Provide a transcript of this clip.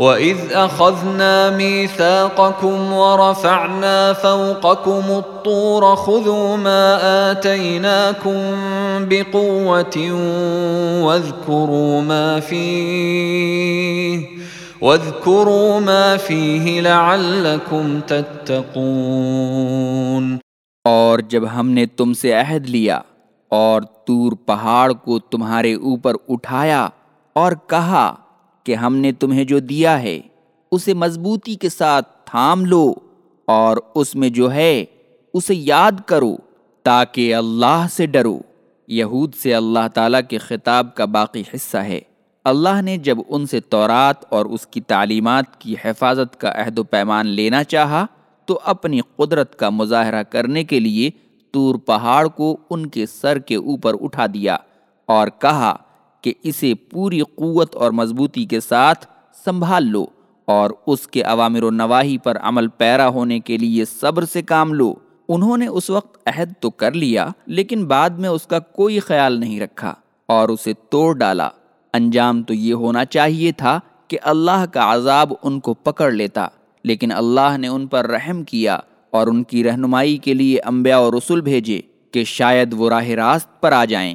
واذ اخذنا ميثاقكم ورفعنا فوقكم الطور خذوا ما اتيناكم بقوه واذكروا ما فيه واذكروا ما فيه لعلكم تتقون اور جب ہم نے تم سے عہد لیا اور تور پہاڑ کو تمہارے اوپر اٹھایا اور کہا کہ ہم نے تمہیں جو دیا ہے، اسے مضبوطی کے ساتھ تھام لو اور اس میں جو ہے، اسے یاد کرو تاکہ اللہ سے ڈرو۔ یہود سے اللہ تعالیٰ کے خطاب کا باقی حصہ ہے۔ اللہ نے جب ان سے تورات اور اس کی تعلیمات کی حفاظت کا عہد و پیمان لینا چاہا، تو اپنی قدرت کا مظاہرہ کرنے کے لیے تور پہاڑ کو ان کے سر کے اوپر اٹھا دیا اور کہا کہ اسے پوری قوت اور مضبوطی کے ساتھ سنبھال لو اور اس کے عوامر و نواحی پر عمل پیرا ہونے کے لیے صبر سے کام لو۔ انہوں نے اس وقت عہد تو کر لیا، لیکن بعد میں اس کا کوئی خیال نہیں رکھا اور اسے توڑ ڈالا۔ انجام تو یہ ہونا چاہیے تھا کہ اللہ کا عذاب ان کو پکڑ لیتا، لیکن اللہ نے ان پر رحم کیا اور ان کی رہنمائی کے لیے انبیاء اور رسول بھیجے کہ شاید وہ راہ راست پر آ جائیں۔